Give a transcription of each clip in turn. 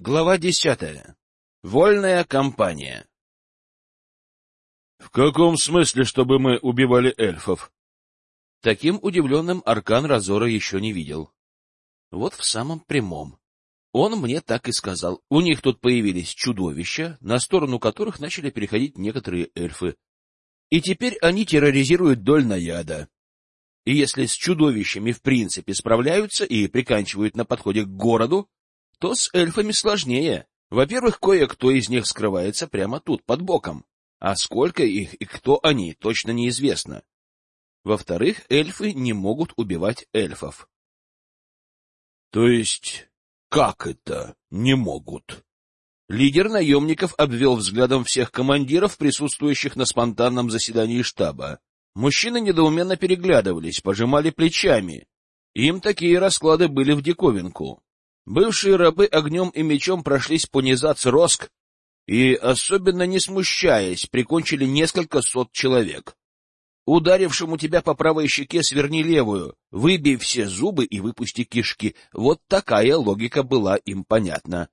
Глава десятая. Вольная компания. — В каком смысле, чтобы мы убивали эльфов? Таким удивленным Аркан Разора еще не видел. Вот в самом прямом. Он мне так и сказал. У них тут появились чудовища, на сторону которых начали переходить некоторые эльфы. И теперь они терроризируют Дольнаяда. И если с чудовищами в принципе справляются и приканчивают на подходе к городу, то с эльфами сложнее. Во-первых, кое-кто из них скрывается прямо тут, под боком. А сколько их и кто они, точно неизвестно. Во-вторых, эльфы не могут убивать эльфов. — То есть, как это не могут? Лидер наемников обвел взглядом всех командиров, присутствующих на спонтанном заседании штаба. Мужчины недоуменно переглядывались, пожимали плечами. Им такие расклады были в диковинку. Бывшие рабы огнем и мечом прошлись по низац Роск и, особенно не смущаясь, прикончили несколько сот человек. Ударившему тебя по правой щеке сверни левую, выбей все зубы и выпусти кишки. Вот такая логика была им понятна.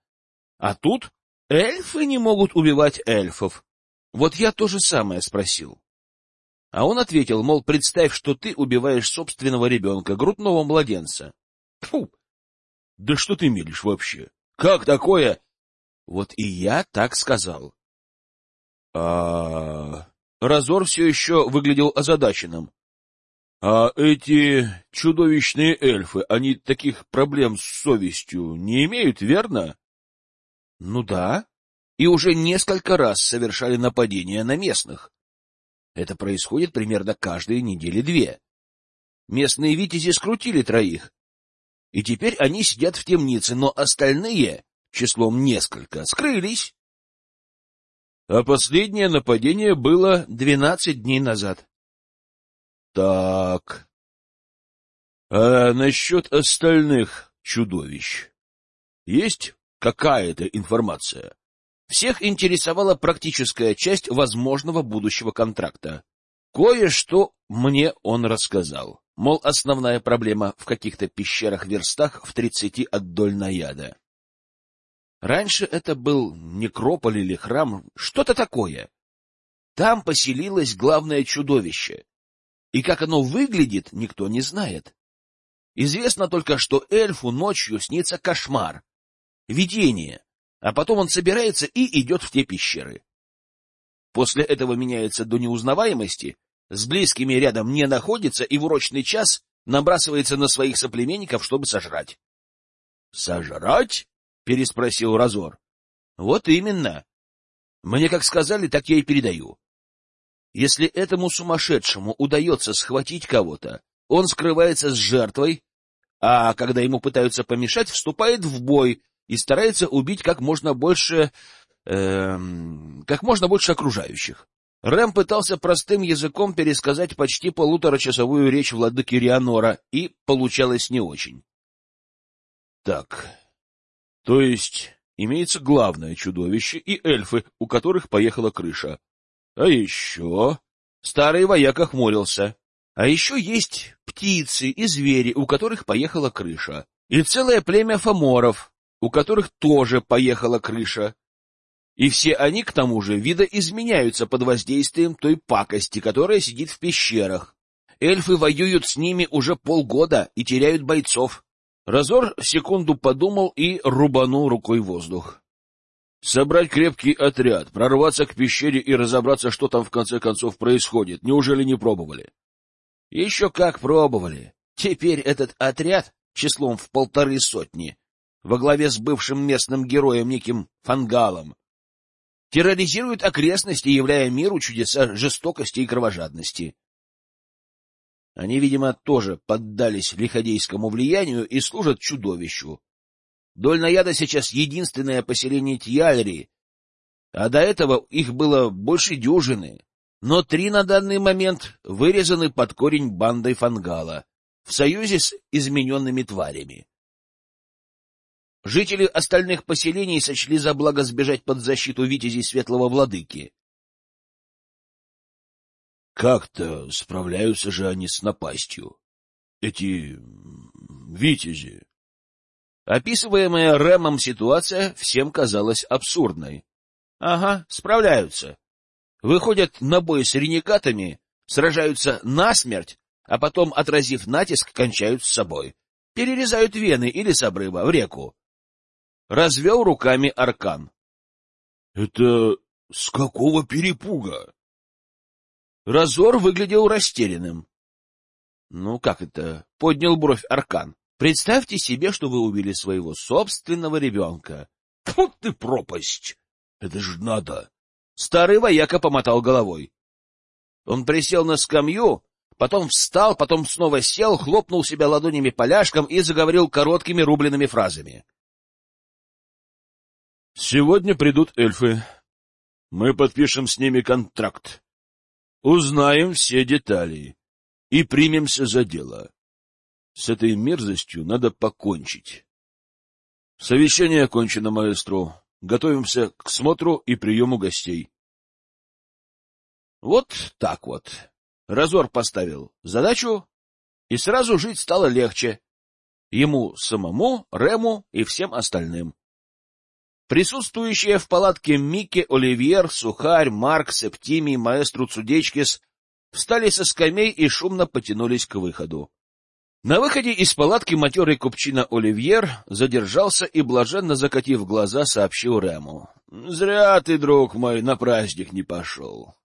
А тут эльфы не могут убивать эльфов. Вот я то же самое спросил. А он ответил, мол, представь, что ты убиваешь собственного ребенка, грудного младенца. Фу, да что ты мелешь вообще? Как такое? Вот и я так сказал. А... Разор все еще выглядел озадаченным. А эти чудовищные эльфы, они таких проблем с совестью не имеют, верно? Ну да. И уже несколько раз совершали нападения на местных. Это происходит примерно каждые недели две. Местные витязи скрутили троих, и теперь они сидят в темнице, но остальные, числом несколько, скрылись. А последнее нападение было двенадцать дней назад. Так. А насчет остальных чудовищ есть какая-то информация? Всех интересовала практическая часть возможного будущего контракта. Кое-что мне он рассказал. Мол, основная проблема в каких-то пещерах-верстах в тридцати от Дольнаяда. Раньше это был некрополь или храм, что-то такое. Там поселилось главное чудовище. И как оно выглядит, никто не знает. Известно только, что эльфу ночью снится кошмар, видение, а потом он собирается и идет в те пещеры. После этого меняется до неузнаваемости, с близкими рядом не находится и в урочный час набрасывается на своих соплеменников, чтобы сожрать. — Сожрать? — переспросил Разор. — Вот именно. Мне как сказали, так я и передаю. Если этому сумасшедшему удается схватить кого-то, он скрывается с жертвой, а когда ему пытаются помешать, вступает в бой и старается убить как можно больше... Э, как можно больше окружающих. Рэм пытался простым языком пересказать почти полуторачасовую речь владыки Рианора, и получалось не очень. Так, то есть имеется главное чудовище и эльфы, у которых поехала крыша. А еще... Старый вояк хмурился. А еще есть птицы и звери, у которых поехала крыша. И целое племя фаморов, у которых тоже поехала крыша. И все они, к тому же, видоизменяются под воздействием той пакости, которая сидит в пещерах. Эльфы воюют с ними уже полгода и теряют бойцов. Разор секунду подумал и рубанул рукой воздух. Собрать крепкий отряд, прорваться к пещере и разобраться, что там в конце концов происходит. Неужели не пробовали? Еще как пробовали. Теперь этот отряд числом в полторы сотни, во главе с бывшим местным героем неким Фангалом, терроризируют окрестности, являя миру чудеса жестокости и кровожадности. Они, видимо, тоже поддались лиходейскому влиянию и служат чудовищу. Дольнаяда сейчас единственное поселение Тьяльри, а до этого их было больше дюжины, но три на данный момент вырезаны под корень бандой Фангала в союзе с измененными тварями. Жители остальных поселений сочли за благо сбежать под защиту витязей Светлого Владыки. Как-то справляются же они с напастью. Эти витязи. Описываемая Рэмом ситуация всем казалась абсурдной. Ага, справляются. Выходят на бой с ренегатами, сражаются насмерть, а потом, отразив натиск, кончают с собой. Перерезают вены или с обрыва в реку. Развел руками Аркан. — Это с какого перепуга? Разор выглядел растерянным. — Ну, как это? — поднял бровь Аркан. — Представьте себе, что вы убили своего собственного ребенка. — Фу ты пропасть! Это ж надо! Старый вояка помотал головой. Он присел на скамью, потом встал, потом снова сел, хлопнул себя ладонями поляшком и заговорил короткими рубленными фразами. — Сегодня придут эльфы. Мы подпишем с ними контракт. Узнаем все детали и примемся за дело. С этой мерзостью надо покончить. Совещание окончено, маэстро. Готовимся к смотру и приему гостей. Вот так вот. Разор поставил задачу, и сразу жить стало легче. Ему самому, Рему и всем остальным. Присутствующие в палатке Микки, Оливьер, Сухарь, Марк, Септимий, маэстру Цудечкис встали со скамей и шумно потянулись к выходу. На выходе из палатки матерый купчина Оливьер задержался и, блаженно закатив глаза, сообщил Рему. — Зря ты, друг мой, на праздник не пошел.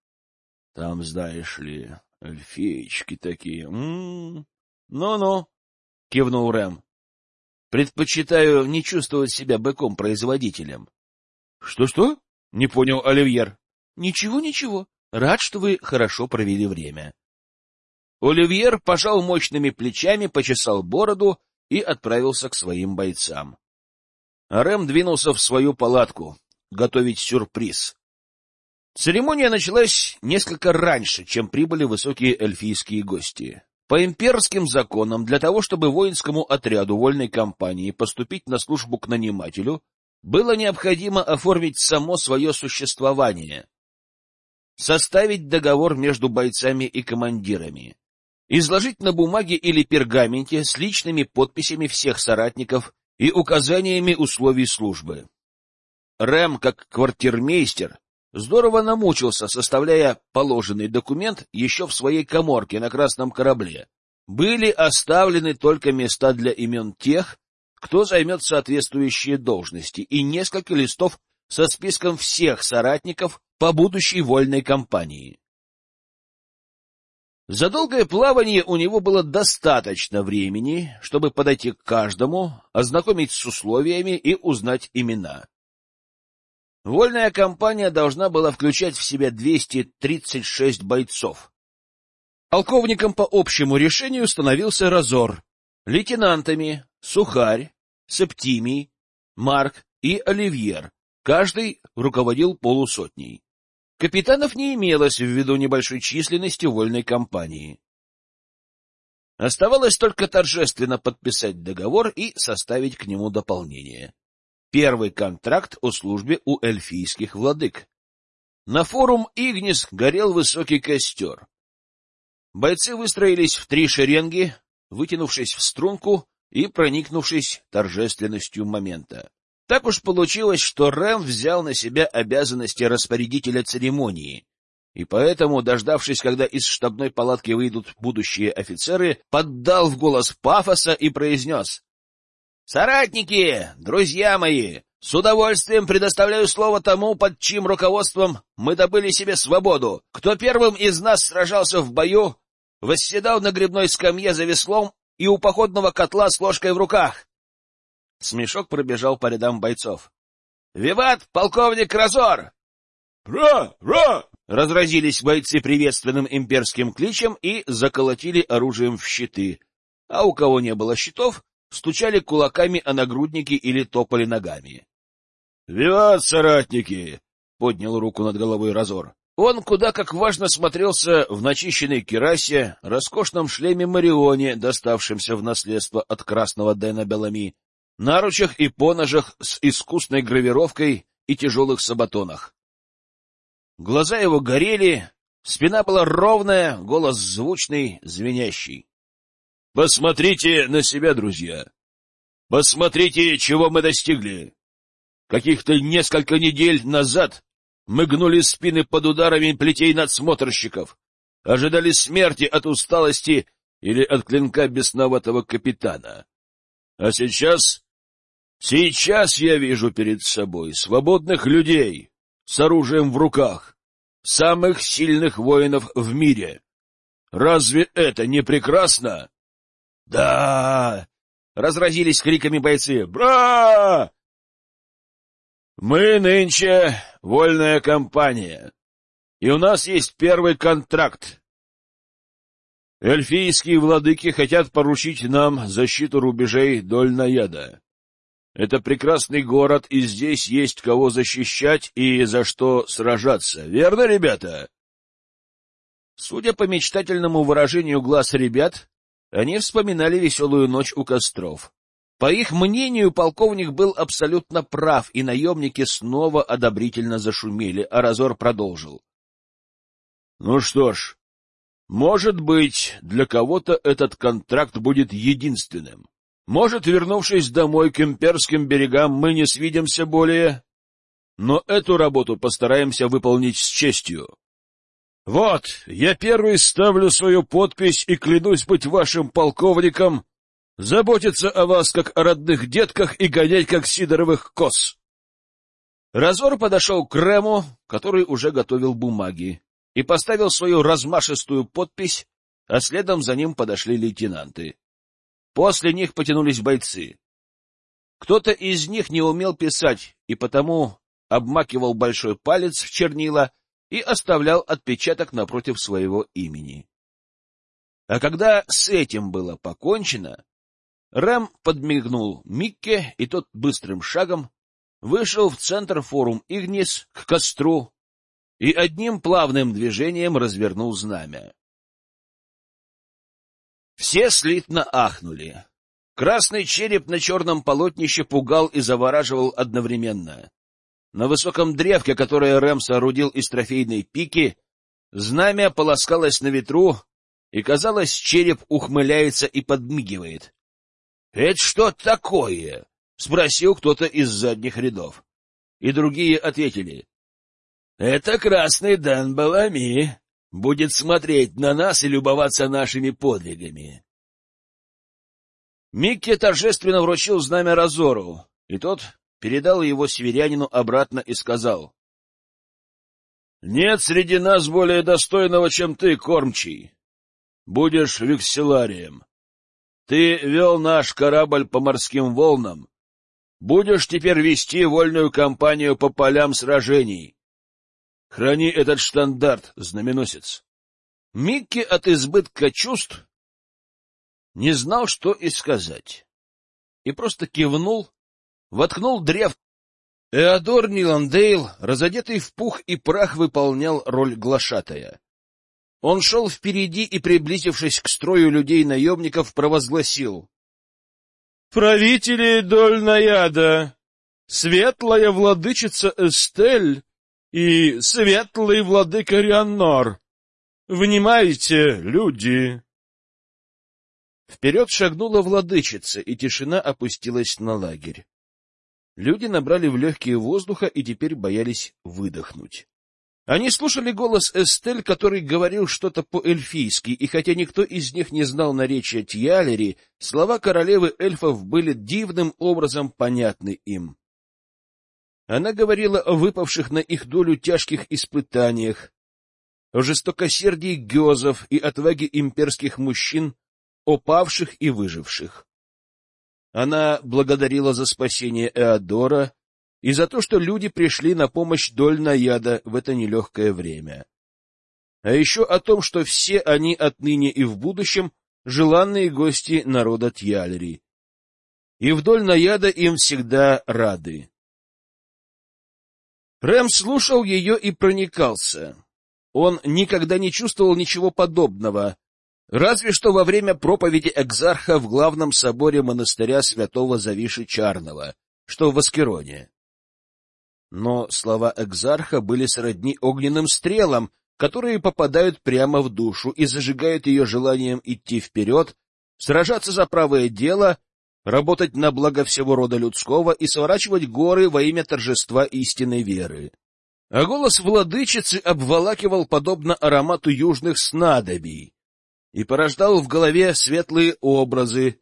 Там, знаешь ли, эльфеечки такие. Ну — Ну-ну, — кивнул Рэм. Предпочитаю не чувствовать себя быком-производителем. Что — Что-что? — не понял Оливьер. — Ничего, ничего. Рад, что вы хорошо провели время. Оливьер пожал мощными плечами, почесал бороду и отправился к своим бойцам. Рэм двинулся в свою палатку, готовить сюрприз. Церемония началась несколько раньше, чем прибыли высокие эльфийские гости. По имперским законам, для того, чтобы воинскому отряду вольной компании поступить на службу к нанимателю, было необходимо оформить само свое существование, составить договор между бойцами и командирами, изложить на бумаге или пергаменте с личными подписями всех соратников и указаниями условий службы. Рэм, как квартирмейстер, Здорово намучился, составляя положенный документ еще в своей коморке на красном корабле. Были оставлены только места для имен тех, кто займет соответствующие должности, и несколько листов со списком всех соратников по будущей вольной кампании. За долгое плавание у него было достаточно времени, чтобы подойти к каждому, ознакомить с условиями и узнать имена. Вольная компания должна была включать в себя 236 бойцов. Полковником по общему решению становился Разор, лейтенантами Сухарь, Септимий, Марк и Оливьер. Каждый руководил полусотней. Капитанов не имелось ввиду небольшой численности вольной компании. Оставалось только торжественно подписать договор и составить к нему дополнение. Первый контракт о службе у эльфийских владык. На форум Игнис горел высокий костер. Бойцы выстроились в три шеренги, вытянувшись в струнку и проникнувшись торжественностью момента. Так уж получилось, что Рэм взял на себя обязанности распорядителя церемонии, и поэтому, дождавшись, когда из штабной палатки выйдут будущие офицеры, поддал в голос пафоса и произнес Соратники, друзья мои, с удовольствием предоставляю слово тому, под чьим руководством мы добыли себе свободу. Кто первым из нас сражался в бою, восседал на грибной скамье за веслом и у походного котла с ложкой в руках. Смешок пробежал по рядам бойцов. «Виват, полковник Разор!» «Ра! Ра!» Разразились бойцы приветственным имперским кличем и заколотили оружием в щиты. А у кого не было щитов, стучали кулаками о нагрудники или топали ногами. — Виват, соратники! — поднял руку над головой Разор. Он куда как важно смотрелся в начищенной керасе, роскошном шлеме Марионе, доставшемся в наследство от красного Дэна Белами, наручах и поножах с искусной гравировкой и тяжелых сабатонах. Глаза его горели, спина была ровная, голос звучный, звенящий. Посмотрите на себя, друзья. Посмотрите, чего мы достигли. Каких-то несколько недель назад мы гнули спины под ударами плетей надсмотрщиков, ожидали смерти от усталости или от клинка бесноватого капитана. А сейчас... Сейчас я вижу перед собой свободных людей с оружием в руках, самых сильных воинов в мире. Разве это не прекрасно? — Да! — разразились криками бойцы. — Бра! Мы нынче вольная компания, и у нас есть первый контракт. Эльфийские владыки хотят поручить нам защиту рубежей Дольнаяда. Это прекрасный город, и здесь есть кого защищать и за что сражаться. Верно, ребята? Судя по мечтательному выражению глаз ребят, они вспоминали веселую ночь у костров. По их мнению, полковник был абсолютно прав, и наемники снова одобрительно зашумели, а Разор продолжил. — Ну что ж, может быть, для кого-то этот контракт будет единственным. Может, вернувшись домой к имперским берегам, мы не свидимся более, но эту работу постараемся выполнить с честью. Вот, я первый ставлю свою подпись и клянусь быть вашим полковником заботиться о вас, как о родных детках, и гонять, как сидоровых коз. Разор подошел к Рему, который уже готовил бумаги, и поставил свою размашистую подпись, а следом за ним подошли лейтенанты. После них потянулись бойцы. Кто-то из них не умел писать, и потому обмакивал большой палец в чернила и оставлял отпечаток напротив своего имени. А когда с этим было покончено, Рэм подмигнул Микке, и тот быстрым шагом вышел в центр форум Игнис к костру и одним плавным движением развернул знамя. Все слитно ахнули. Красный череп на черном полотнище пугал и завораживал одновременно. На высоком древке, которое Рэм соорудил из трофейной пики, знамя полоскалось на ветру, и, казалось, череп ухмыляется и подмигивает. — Это что такое? — спросил кто-то из задних рядов. И другие ответили. — Это красный Дан Балами. Будет смотреть на нас и любоваться нашими подвигами. Микки торжественно вручил знамя Разору, и тот передал его северянину обратно и сказал. — Нет среди нас более достойного, чем ты, кормчий. Будешь векселарием. Ты вел наш корабль по морским волнам. Будешь теперь вести вольную кампанию по полям сражений. Храни этот штандарт, знаменосец. Микки от избытка чувств не знал, что и сказать, и просто кивнул, воткнул древ. Эодор Ниландейл, разодетый в пух и прах, выполнял роль глашатая. Он шел впереди и, приблизившись к строю людей-наемников, провозгласил. — Правители Дольнаяда, светлая владычица Эстель и светлый владыка Рианнор, внимайте, люди! Вперед шагнула владычица, и тишина опустилась на лагерь. Люди набрали в легкие воздуха и теперь боялись выдохнуть. Они слушали голос Эстель, который говорил что-то по-эльфийски, и хотя никто из них не знал наречия Тьялери, слова королевы эльфов были дивным образом понятны им. Она говорила о выпавших на их долю тяжких испытаниях, о жестокосердии гёзов и отваге имперских мужчин, о павших и выживших. Она благодарила за спасение Эодора, и за то, что люди пришли на помощь Дольнаяда в это нелегкое время. А еще о том, что все они отныне и в будущем желанные гости народа Тьялери. И в Дольнаяда им всегда рады. Рэм слушал ее и проникался. Он никогда не чувствовал ничего подобного, разве что во время проповеди Экзарха в главном соборе монастыря святого Завиши Чарного, что в Аскероне но слова экзарха были сродни огненным стрелам, которые попадают прямо в душу и зажигают ее желанием идти вперед, сражаться за правое дело работать на благо всего рода людского и сворачивать горы во имя торжества истинной веры. А голос владычицы обволакивал подобно аромату южных снадобий и порождал в голове светлые образы,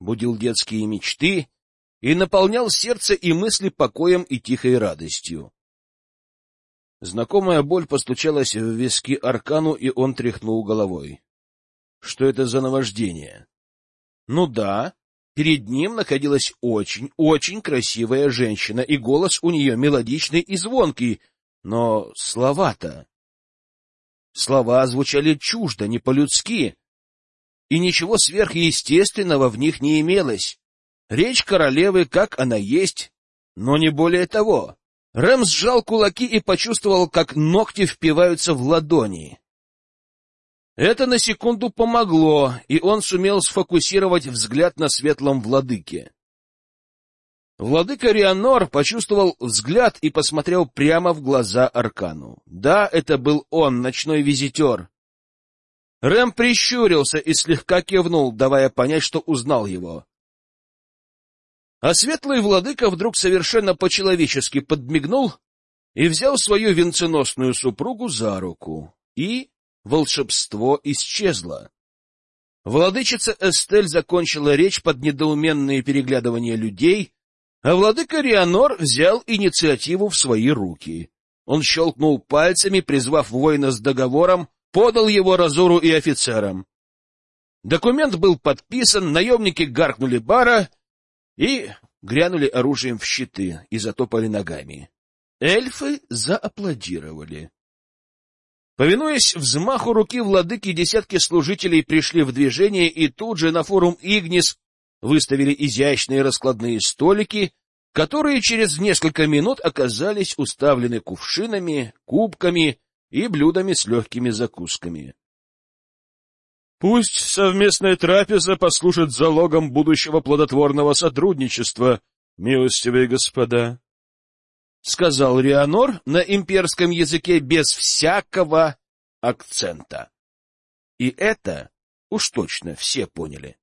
будил детские мечты и наполнял сердце и мысли покоем и тихой радостью. Знакомая боль постучалась в виски Аркану, и он тряхнул головой. Что это за наваждение? Ну да, перед ним находилась очень, очень красивая женщина, и голос у нее мелодичный и звонкий, но слова-то... Слова звучали чуждо, не по-людски, и ничего сверхъестественного в них не имелось. Речь королевы, как она есть, но не более того. Рэм сжал кулаки и почувствовал, как ногти впиваются в ладони. Это на секунду помогло, и он сумел сфокусировать взгляд на светлом владыке. Владыка Рианор почувствовал взгляд и посмотрел прямо в глаза Аркану. Да, это был он, ночной визитер. Рэм прищурился и слегка кивнул, давая понять, что узнал его. А светлый владыка вдруг совершенно по-человечески подмигнул и взял свою венценосную супругу за руку, и волшебство исчезло. Владычица Эстель закончила речь под недоуменные переглядывания людей, а владыка Рианор взял инициативу в свои руки. Он щелкнул пальцами, призвав воина с договором, подал его Разору и офицерам. Документ был подписан, наемники гаркнули бара и грянули оружием в щиты и затопали ногами. Эльфы зааплодировали. Повинуясь взмаху руки владыки, десятки служителей пришли в движение и тут же на форум Игнис выставили изящные раскладные столики, которые через несколько минут оказались уставлены кувшинами, кубками и блюдами с легкими закусками. Пусть совместная трапеза послужит залогом будущего плодотворного сотрудничества, милостивые господа, — сказал Рианор на имперском языке без всякого акцента. И это уж точно все поняли.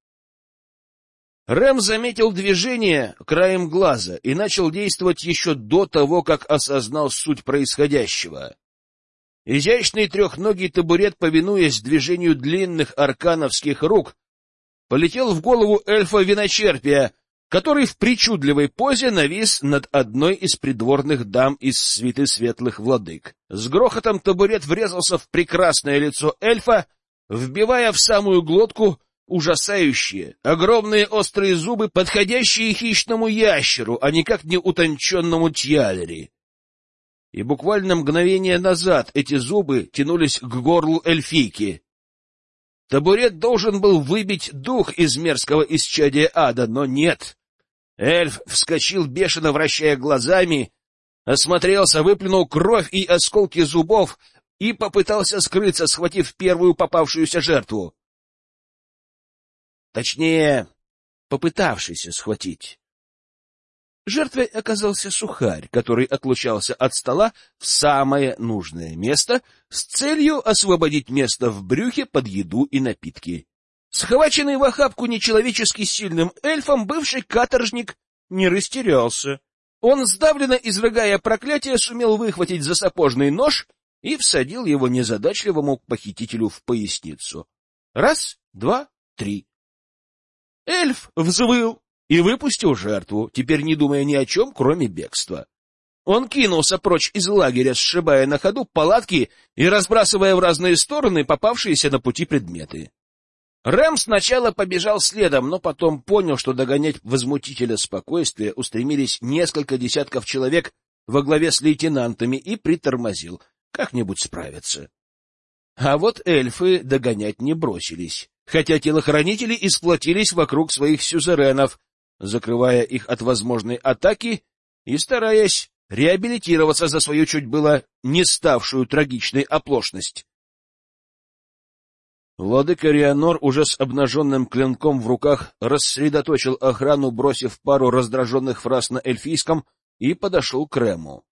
Рэм заметил движение краем глаза и начал действовать еще до того, как осознал суть происходящего. Изящный трехногий табурет, повинуясь движению длинных аркановских рук, полетел в голову эльфа виночерпия, который в причудливой позе навис над одной из придворных дам из свиты светлых владык. С грохотом табурет врезался в прекрасное лицо эльфа, вбивая в самую глотку ужасающие, огромные острые зубы, подходящие хищному ящеру, а никак не утонченному тьялери и буквально мгновение назад эти зубы тянулись к горлу эльфийки. Табурет должен был выбить дух из мерзкого исчадия ада, но нет. Эльф вскочил, бешено вращая глазами, осмотрелся, выплюнул кровь и осколки зубов и попытался скрыться, схватив первую попавшуюся жертву. Точнее, попытавшийся схватить. Жертвой оказался сухарь, который отлучался от стола в самое нужное место с целью освободить место в брюхе под еду и напитки. Схваченный в охапку нечеловечески сильным эльфом, бывший каторжник не растерялся. Он, сдавленно изрыгая проклятие, сумел выхватить за сапожный нож и всадил его незадачливому похитителю в поясницу. Раз, два, три. Эльф взвыл, и выпустил жертву, теперь не думая ни о чем, кроме бегства. Он кинулся прочь из лагеря, сшибая на ходу палатки и разбрасывая в разные стороны попавшиеся на пути предметы. Рэм сначала побежал следом, но потом понял, что догонять возмутителя спокойствия устремились несколько десятков человек во главе с лейтенантами и притормозил. Как-нибудь справятся. А вот эльфы догонять не бросились, хотя телохранители исплотились вокруг своих сюзеренов, закрывая их от возможной атаки и стараясь реабилитироваться за свою чуть было не ставшую трагичной оплошность. Владыка Рианор уже с обнаженным клинком в руках рассредоточил охрану, бросив пару раздраженных фраз на эльфийском, и подошел к Рему.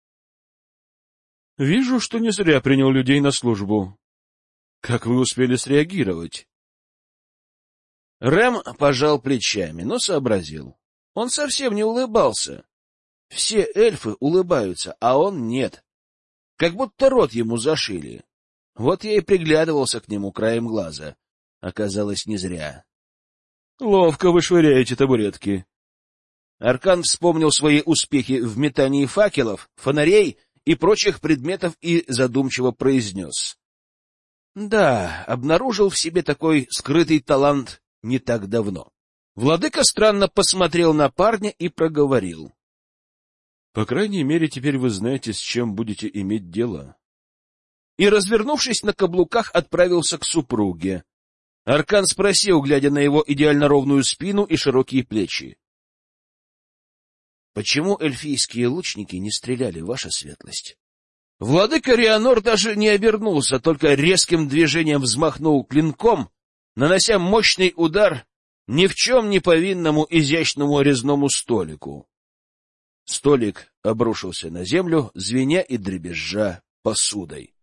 — Вижу, что не зря принял людей на службу. Как вы успели среагировать? Рэм пожал плечами, но сообразил. Он совсем не улыбался. Все эльфы улыбаются, а он нет. Как будто рот ему зашили. Вот я и приглядывался к нему краем глаза. Оказалось, не зря. — Ловко вы швыряете табуретки. Аркан вспомнил свои успехи в метании факелов, фонарей и прочих предметов и задумчиво произнес. — Да, обнаружил в себе такой скрытый талант не так давно. Владыка странно посмотрел на парня и проговорил. — По крайней мере, теперь вы знаете, с чем будете иметь дело. И, развернувшись на каблуках, отправился к супруге. Аркан спросил, глядя на его идеально ровную спину и широкие плечи. — Почему эльфийские лучники не стреляли, ваша светлость? Владыка Рианор даже не обернулся, только резким движением взмахнул клинком, нанося мощный удар ни в чем не повинному изящному резному столику. Столик обрушился на землю, звеня и дребезжа посудой.